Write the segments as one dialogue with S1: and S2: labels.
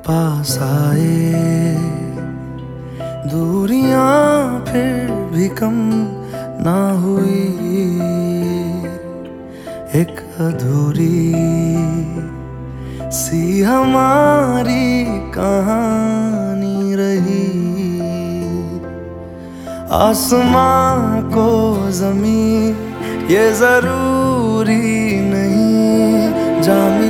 S1: पास आए। दूरियाँ फिर भी कम ना हुई। एक अधूरी सी हमारी कहानी रही। आसमां को जमी ये ज़रूरी नहीं। जामी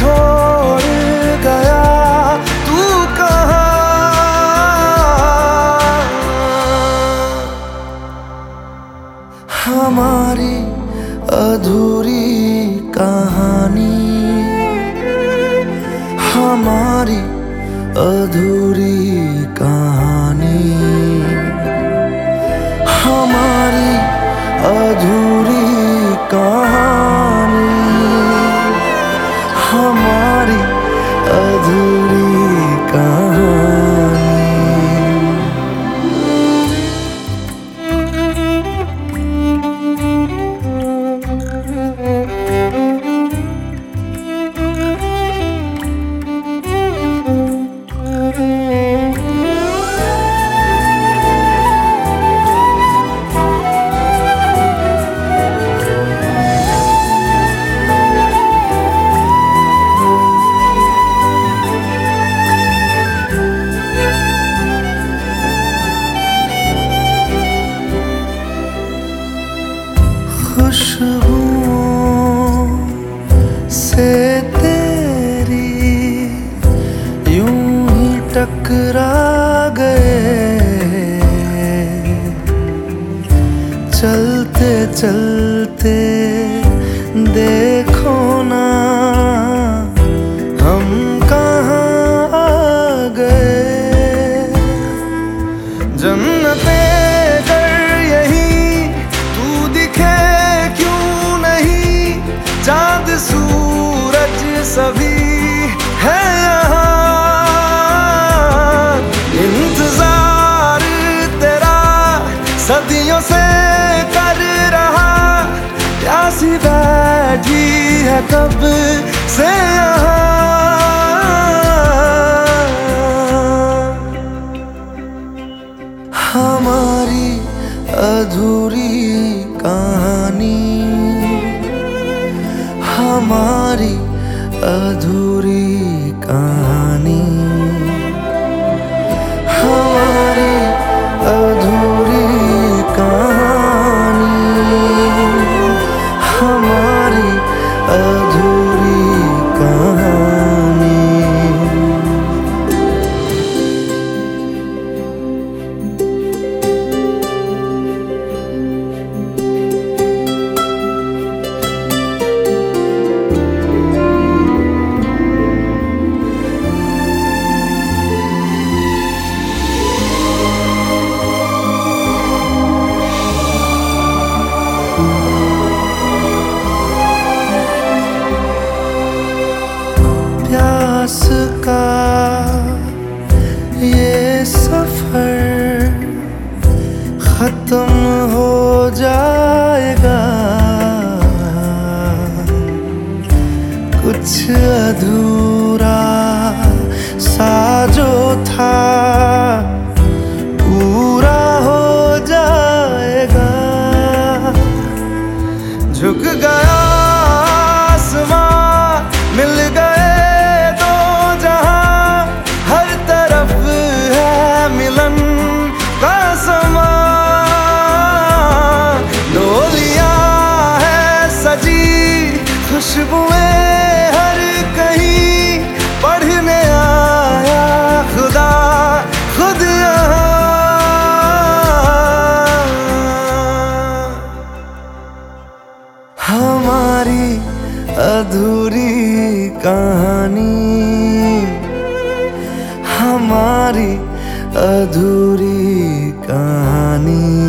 S1: छोड़ गया। तू कहाँ? हमारी अधूरी कहानी। हमारी अधूरी कहानी। हमारी अधूरी कहानी। अधूरी चलते देखो ना, हम कहाँ आ गए? जन्नते कर यही, तू दिखे क्यों नहीं? चाँद, सूरज सभी है है कब से हमारी अधूरी कहानी। हमारी अधूरी कहानी। प्यास का ये सफ़र खत्म हो जाएगा। कुछ अधूरा सा जो था पूरा हो जाएगा। झुक गया हमारी अधूरी कहानी।